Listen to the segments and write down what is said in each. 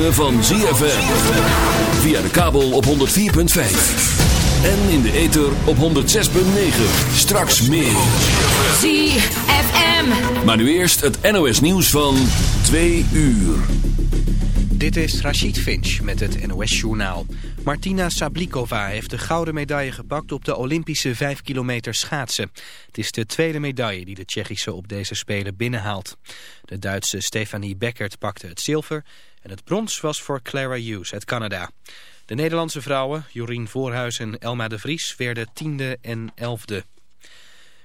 Ritme van ZFM. Via de kabel op 104.5. En in de ether op 106.9. Straks meer. ZFM. Maar nu eerst het NOS nieuws van 2 uur. Dit is Rachid Finch met het NOS-journaal. Martina Sablikova heeft de gouden medaille gepakt op de Olympische 5 kilometer schaatsen. Het is de tweede medaille die de Tsjechische op deze Spelen binnenhaalt. De Duitse Stefanie Beckert pakte het zilver en het brons was voor Clara Hughes uit Canada. De Nederlandse vrouwen, Jorien Voorhuis en Elma de Vries, werden tiende en elfde.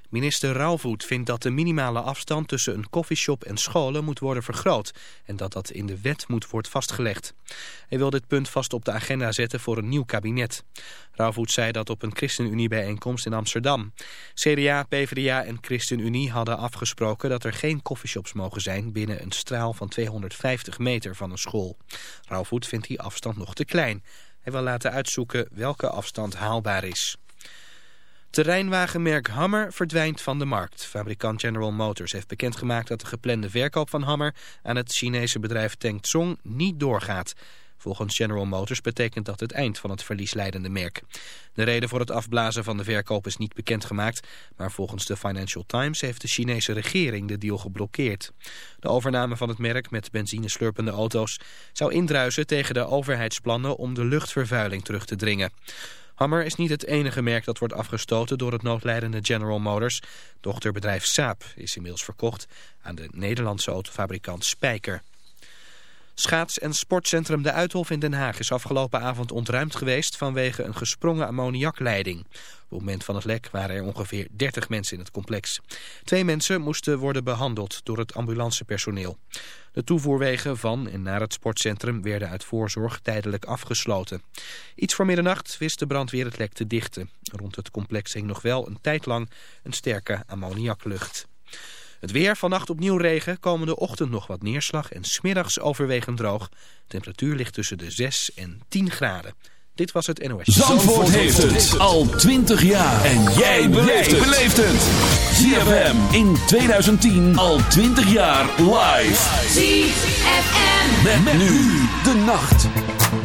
Minister Rauwvoet vindt dat de minimale afstand tussen een koffieshop en scholen moet worden vergroot en dat dat in de wet moet worden vastgelegd. Hij wil dit punt vast op de agenda zetten voor een nieuw kabinet. Rauwvoet zei dat op een ChristenUnie-bijeenkomst in Amsterdam. CDA, PvdA en ChristenUnie hadden afgesproken dat er geen koffieshops mogen zijn binnen een straal van 250 meter van een school. Rauwvoet vindt die afstand nog te klein. Hij wil laten uitzoeken welke afstand haalbaar is. Terreinwagenmerk Hammer verdwijnt van de markt. Fabrikant General Motors heeft bekendgemaakt dat de geplande verkoop van Hammer aan het Chinese bedrijf Tengzong niet doorgaat. Volgens General Motors betekent dat het eind van het verliesleidende merk. De reden voor het afblazen van de verkoop is niet bekendgemaakt, maar volgens de Financial Times heeft de Chinese regering de deal geblokkeerd. De overname van het merk met benzineslurpende auto's zou indruisen tegen de overheidsplannen om de luchtvervuiling terug te dringen. Hammer is niet het enige merk dat wordt afgestoten door het noodlijdende General Motors. Dochterbedrijf Saab is inmiddels verkocht aan de Nederlandse autofabrikant Spijker. Schaats- en sportcentrum De Uithof in Den Haag is afgelopen avond ontruimd geweest vanwege een gesprongen ammoniakleiding. Op het moment van het lek waren er ongeveer 30 mensen in het complex. Twee mensen moesten worden behandeld door het ambulancepersoneel. De toevoerwegen van en naar het sportcentrum werden uit voorzorg tijdelijk afgesloten. Iets voor middernacht wist de brandweer het lek te dichten. Rond het complex hing nog wel een tijd lang een sterke ammoniaklucht. Het weer, vannacht opnieuw regen, komende ochtend nog wat neerslag en smiddags overwegend droog. Temperatuur ligt tussen de 6 en 10 graden. Dit was het NOS. Zandvoort, heeft het al 20 jaar. En jij beleeft het. ZFM in 2010 al 20 jaar live. ZFM. Met, met nu de nacht.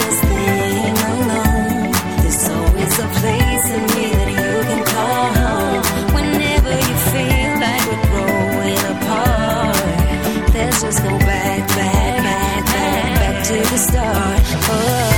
the start. Oh,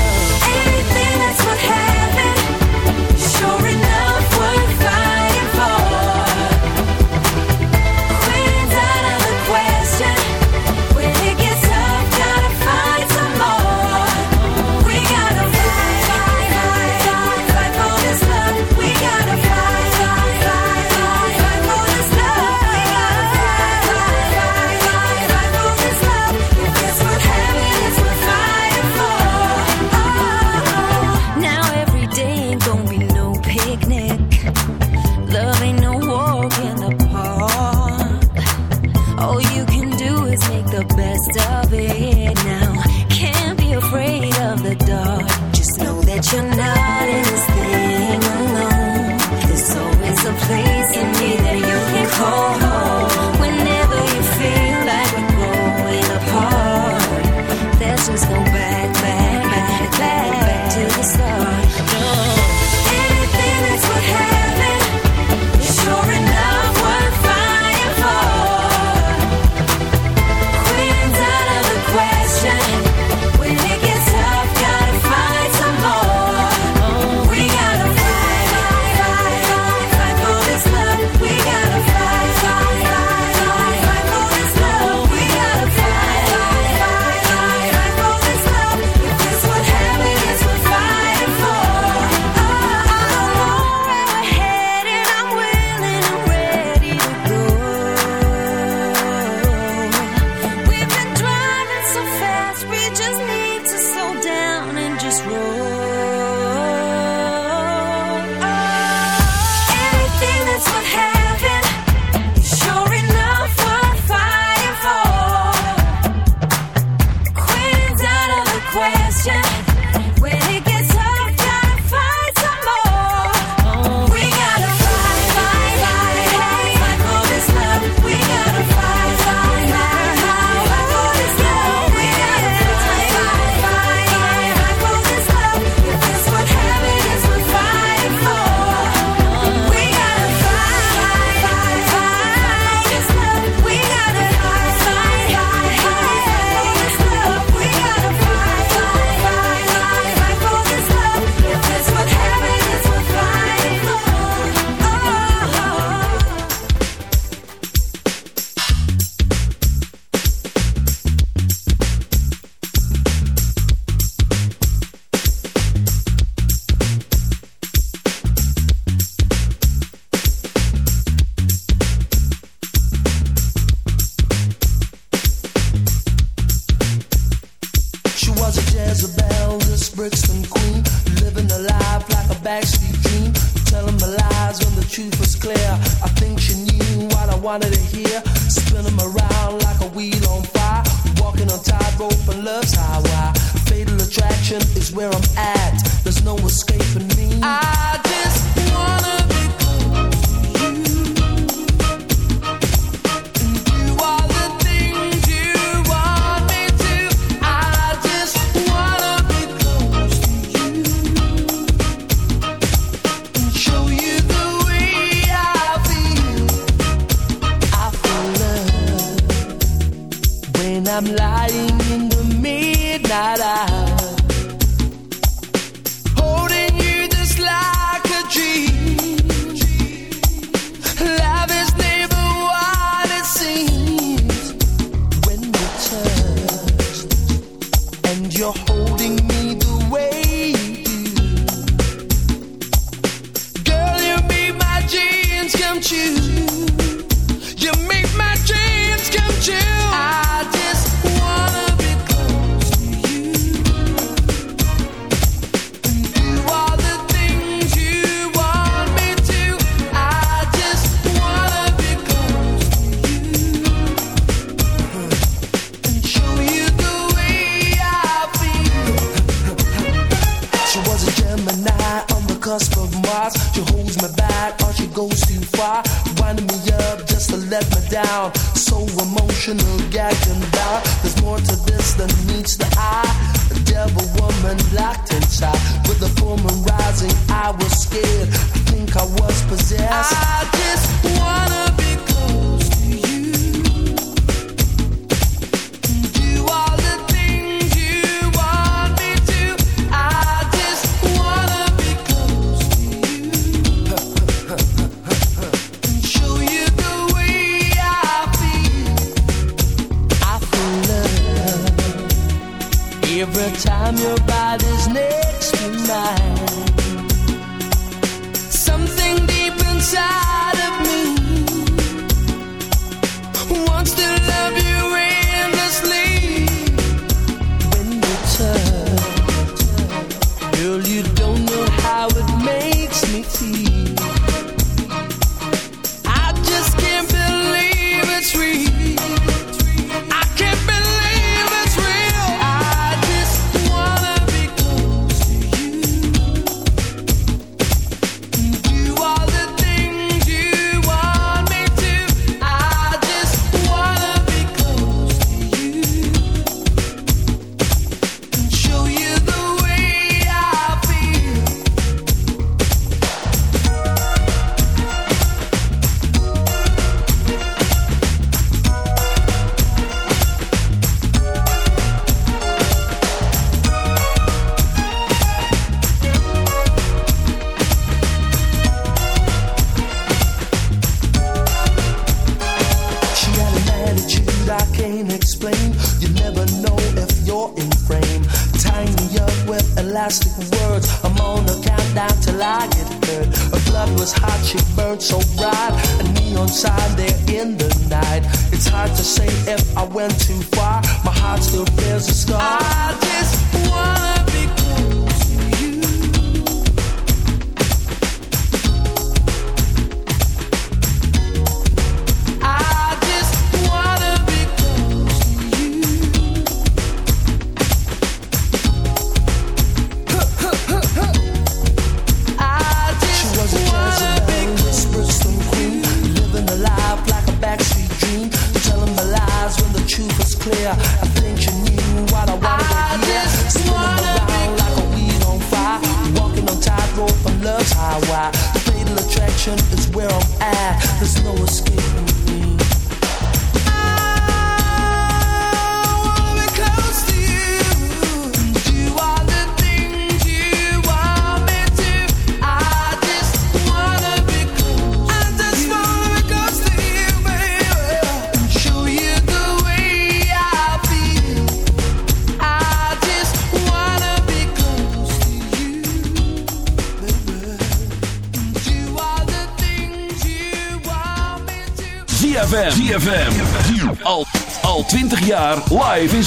outside there in the night. It's hard to say if I went too far. My heart still bears the scar.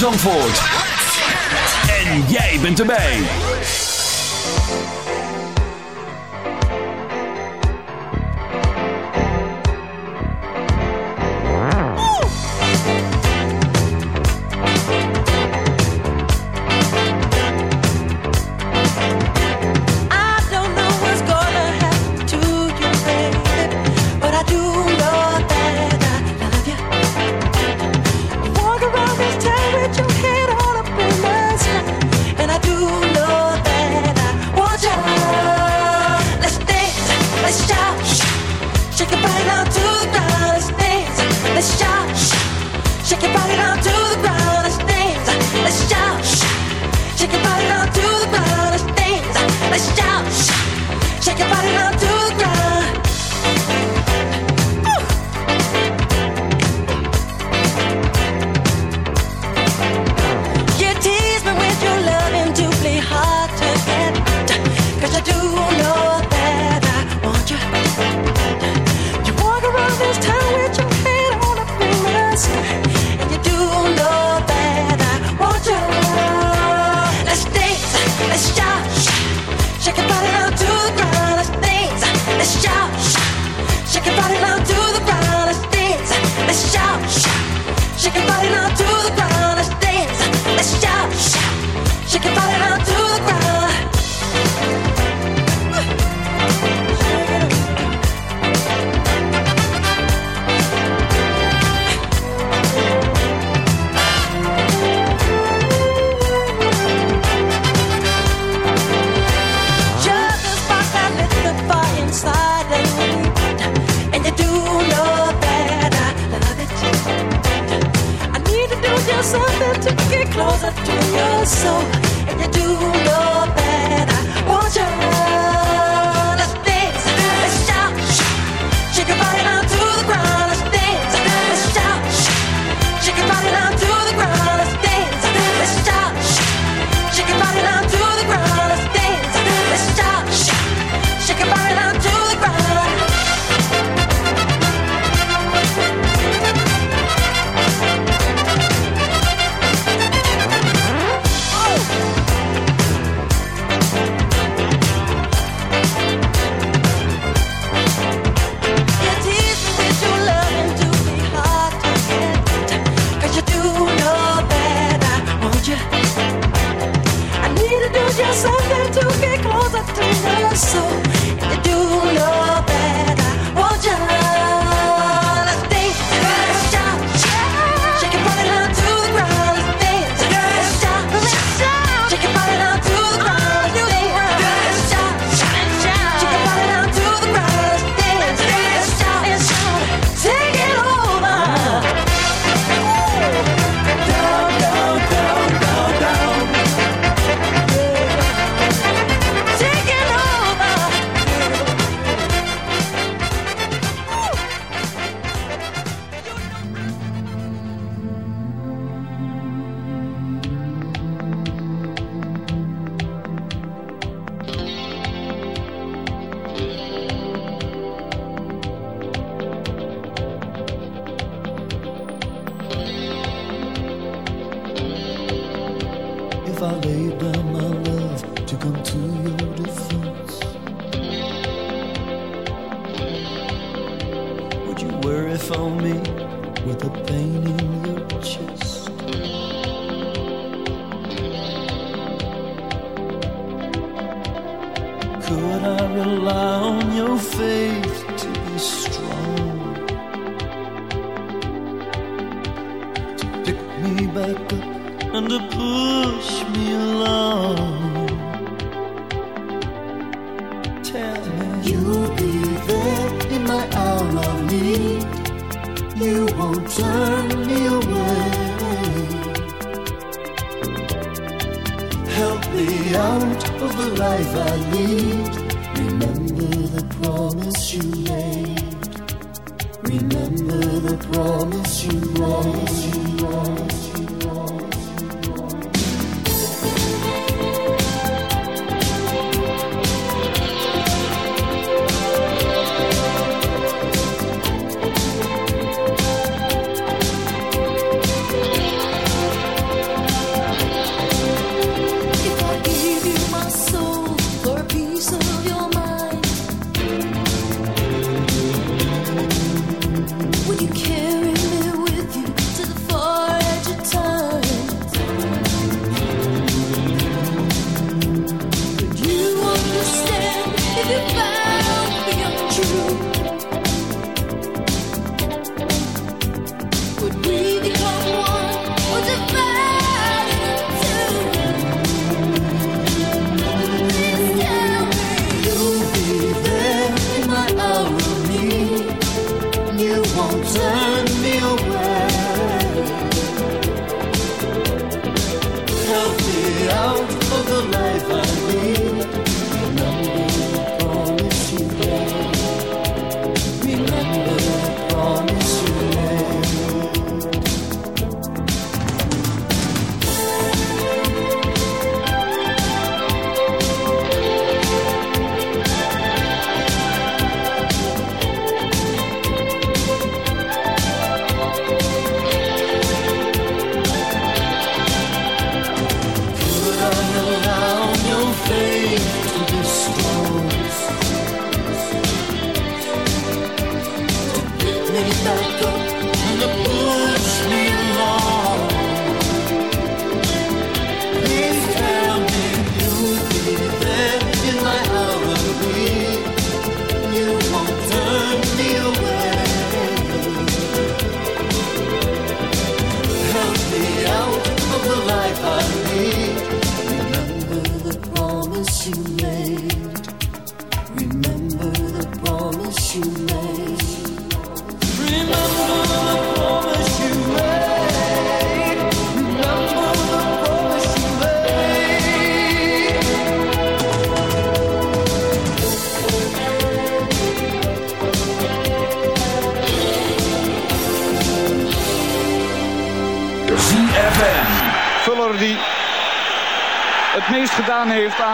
Zandvoort. force yourself to get closer to your soul. And you do your best. I want you. for me with a pain in your chest. Could I rely on your faith? out of the life I need.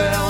bell.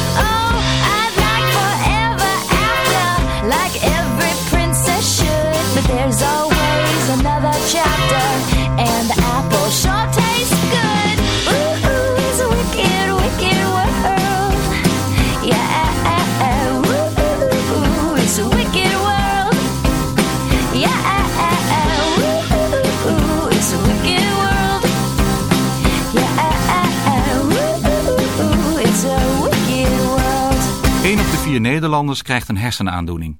There's always another chapter, and the apple sure tastes good. Ooh, ooh, it's a wicked, wicked world. Yeah, ooh, ooh, it's a wicked world. Yeah, ooh, ooh, it's a wicked world. Yeah, ooh, ooh, it's a wicked world. 1 op de vier Nederlanders krijgt een hersenaandoening.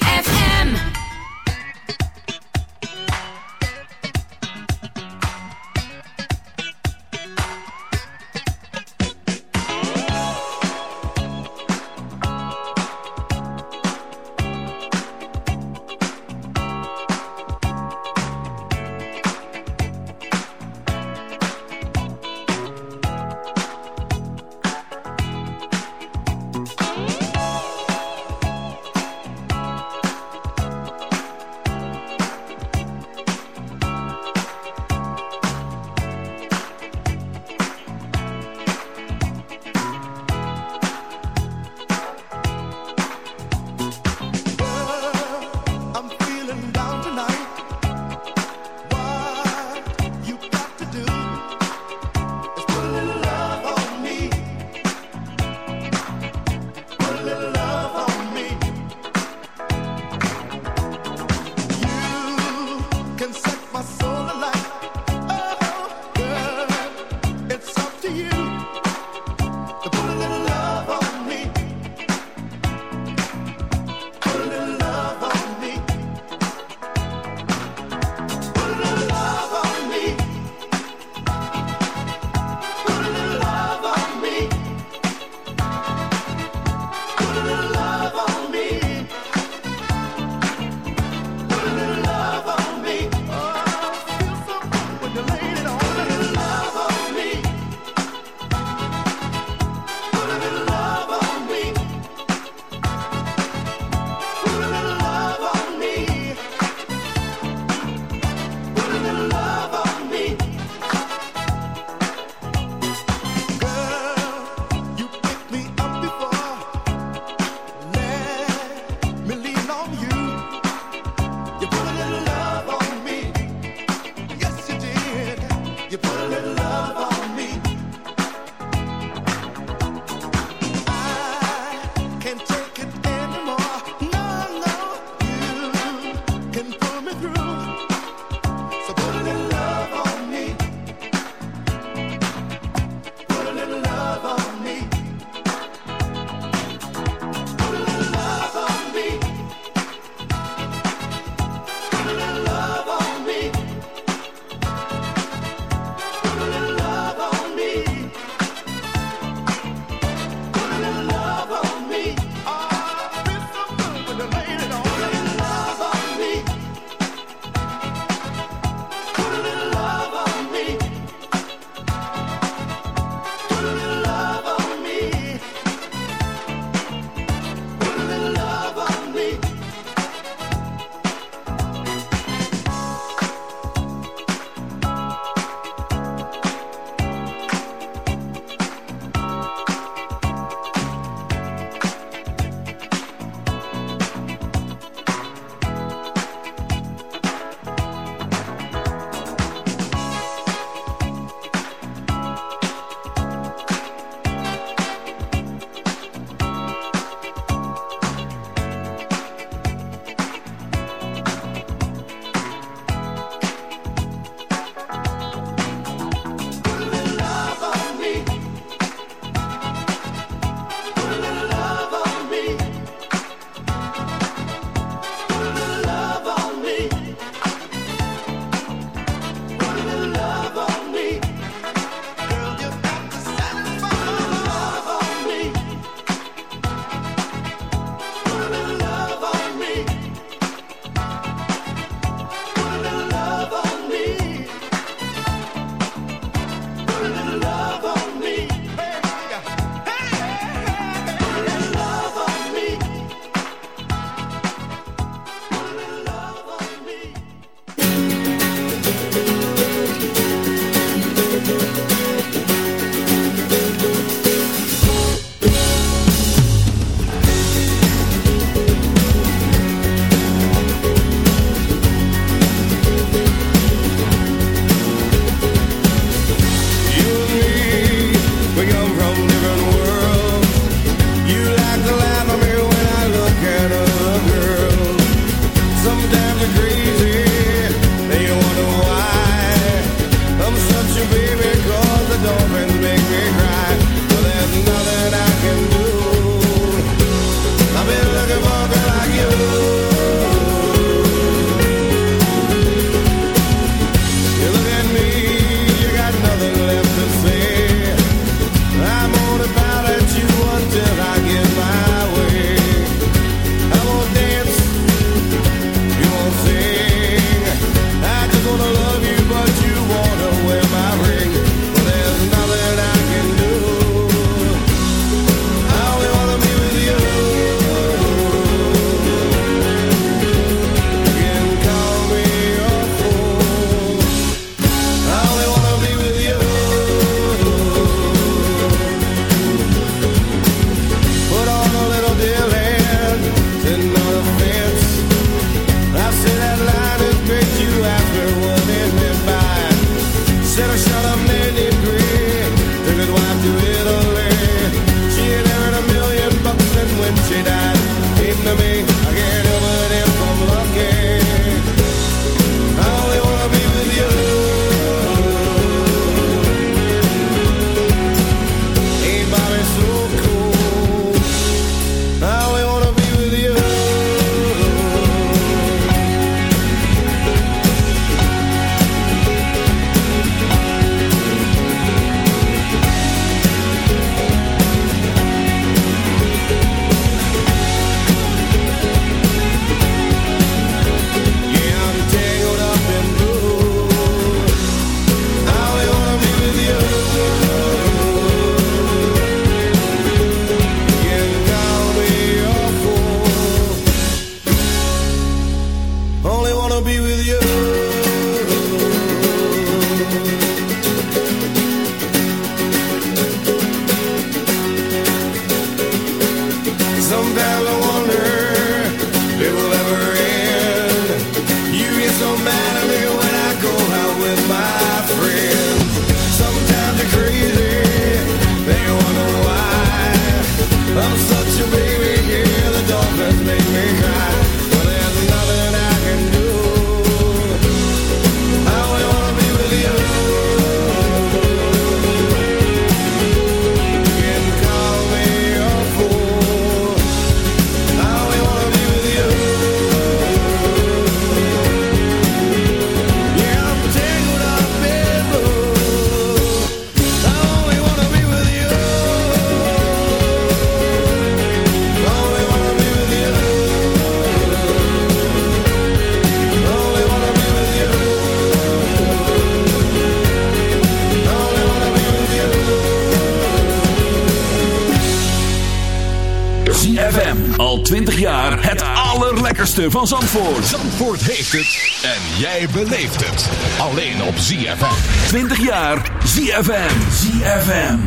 allerlekkerste van Zandvoort. Zandvoort heeft het en jij beleeft het. Alleen op ZFM. 20 jaar ZFM. ZFM.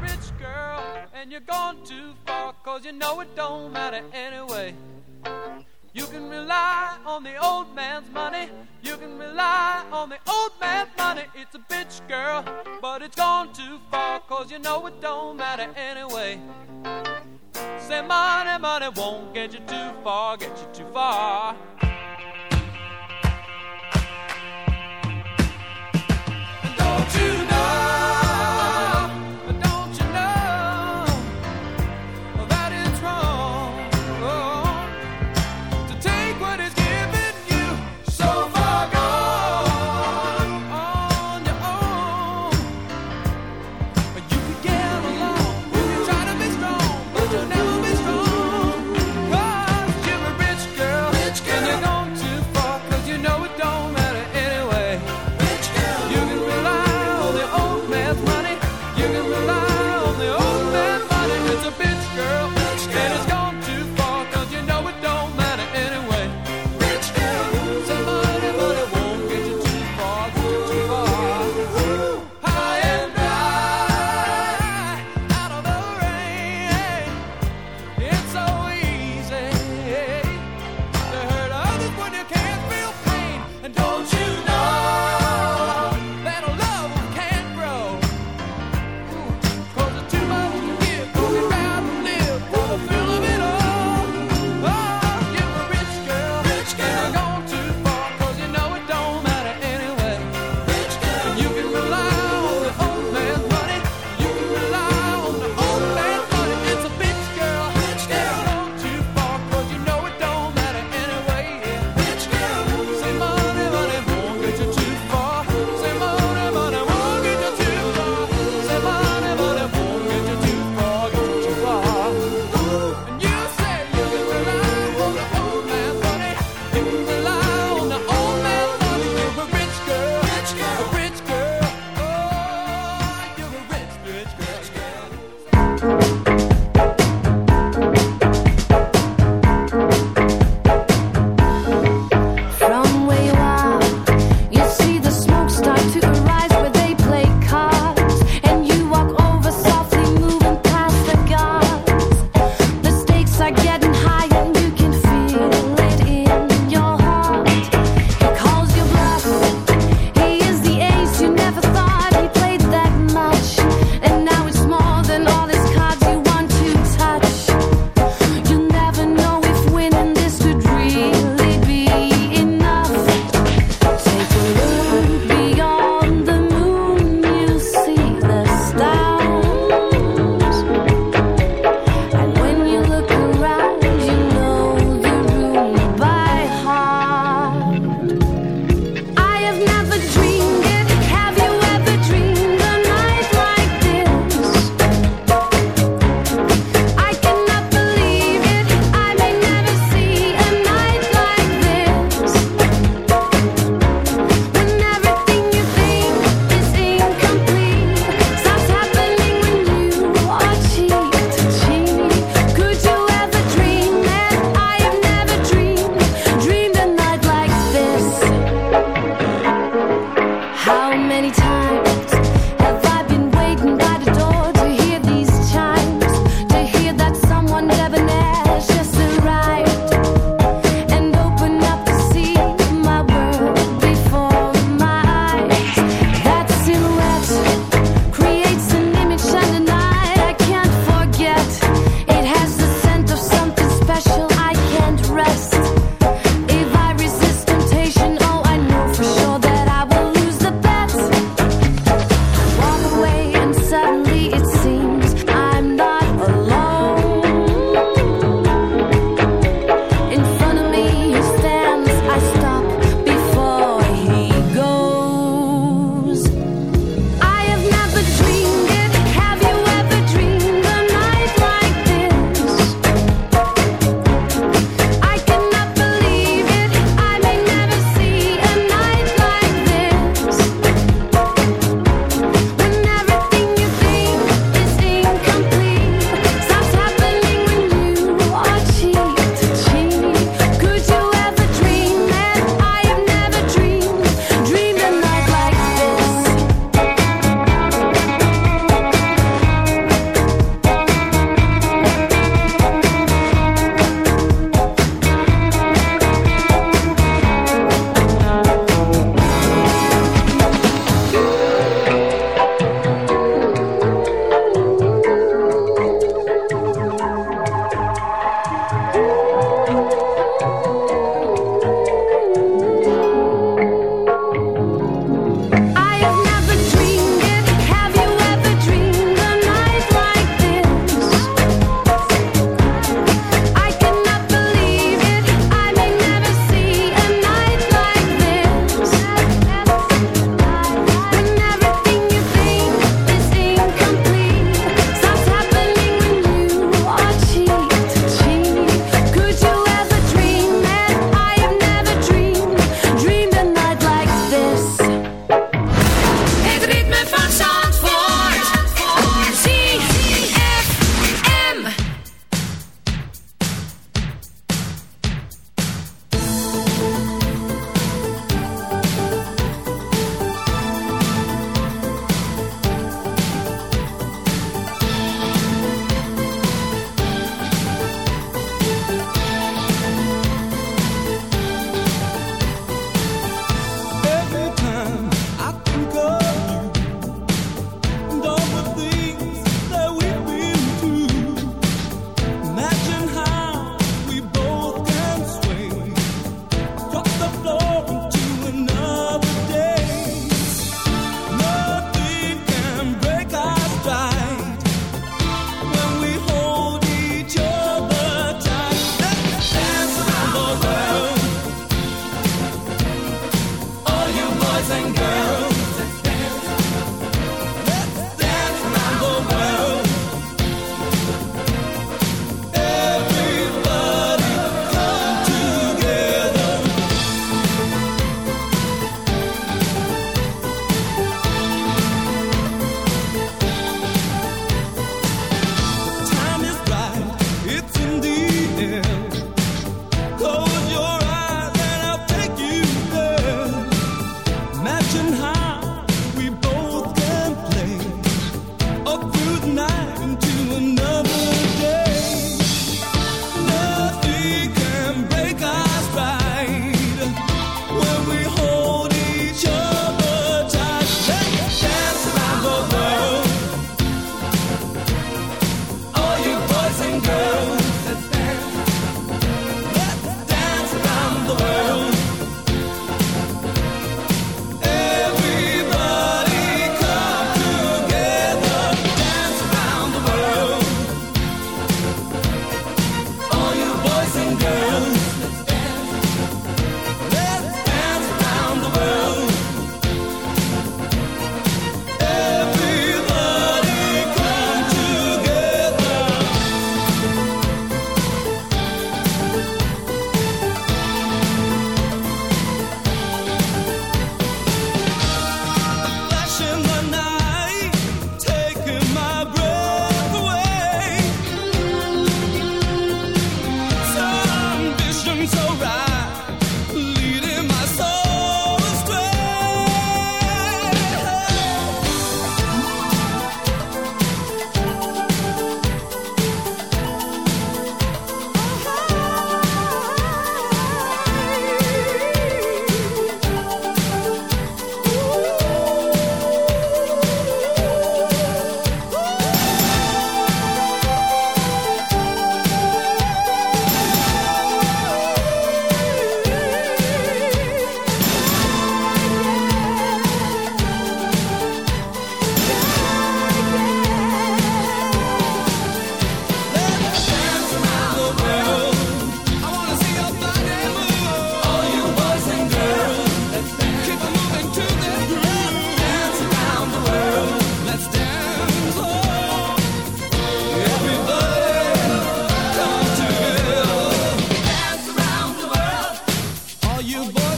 rich girl and you're gone too far cause you know it don't matter anyway you can rely on the old man's money you can rely on the old man's money it's a bitch girl but it's gone too far cause you know it don't matter anyway say money money won't get you too far get you too far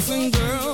dancing girl.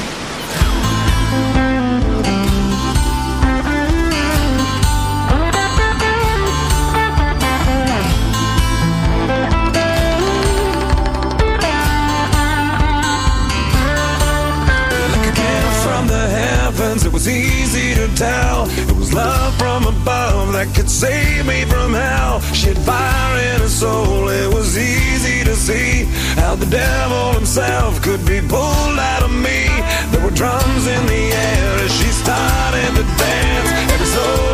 That could save me from hell. She had fire in her soul, it was easy to see how the devil himself could be pulled out of me. There were drums in the air as she started to dance. Every soul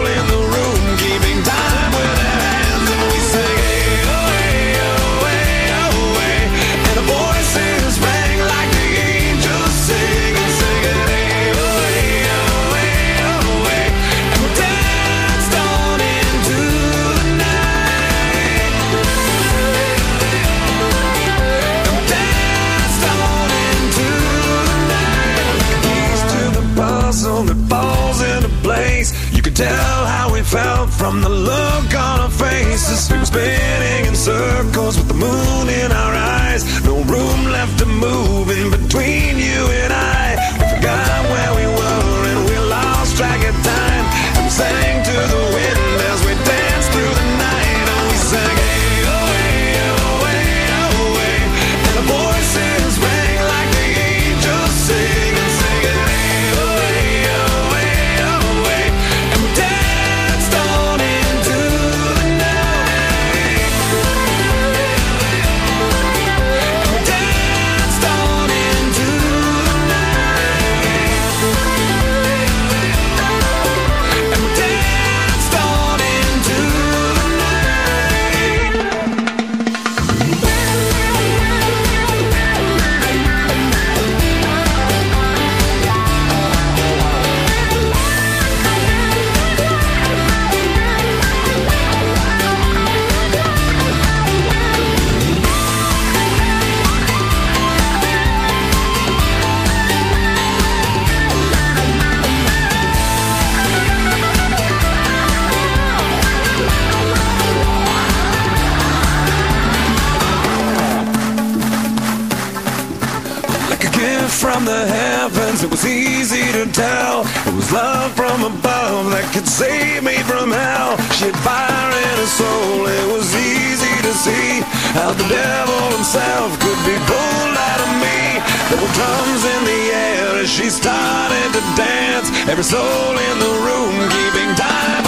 from the look on our faces. We were spinning in circles with the moon in our eyes. No room left to move in between you and I. We forgot where we were and we lost track of time. And sang that could save me from hell. She had fire in her soul, it was easy to see how the devil himself could be pulled out of me. There were drums in the air as she started to dance. Every soul in the room keeping time